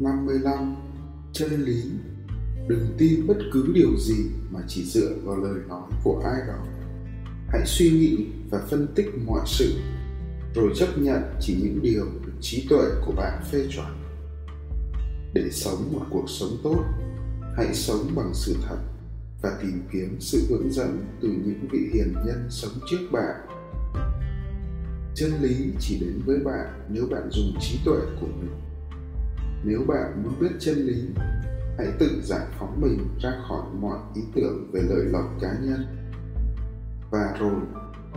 55 Chân lý Đừng tin bất cứ điều gì mà chỉ dựa vào lời nói của ai đó. Hãy suy nghĩ và phân tích mọi sự, rồi chấp nhận chỉ những điều được trí tuệ của bạn phê chuẩn. Để sống một cuộc sống tốt, hãy sống bằng sự thật và tìm kiếm sự hướng dẫn từ những vị hiền nhân sống trước bạn. Chân lý chỉ đến với bạn nếu bạn dùng trí tuệ của mình nếu bạn muốn biết chân lý, hãy tự giải phóng mình ra khỏi mọi ý tưởng về lợi lộc cá nhân. Và rồi,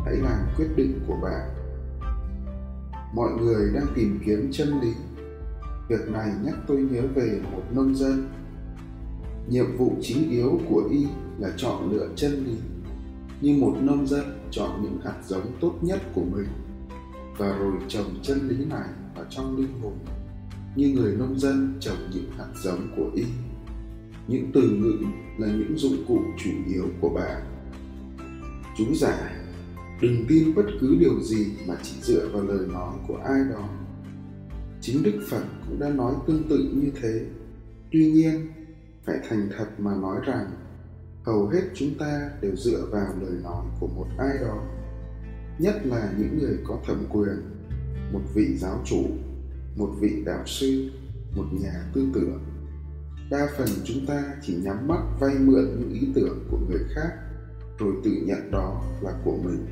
hãy làm quyết định của bạn. Mọi người đang tìm kiếm chân lý. Việc này nhắc tôi nhớ về một nông dân. Nhiệm vụ chính yếu của y là chọn lựa chân lý. Như một nông dân, chọn những hạt giống tốt nhất của mình. Và rồi trồng chân lý này vào trong linh hồn như người nông dân trồng những hạt giống của y những từ ngữ là những dụng cụ chủ yếu của bạn chú giả đừng tin bất cứ điều gì mà chỉ dựa vào lời nói của ai đó. Chính đức phật cũng đã nói tương tự như thế. Tuy nhiên, phải thành thật mà nói rằng, hầu hết chúng ta đều dựa vào lời nói của một ai đó. Nhất là những người có thẩm quyền, một vị giáo chủ một vị đạo sư, một nhà tư tưởng. Đa phần chúng ta chỉ nhắm mắt vay mượn những ý tưởng của người khác, rồi tự nhận đó là của mình.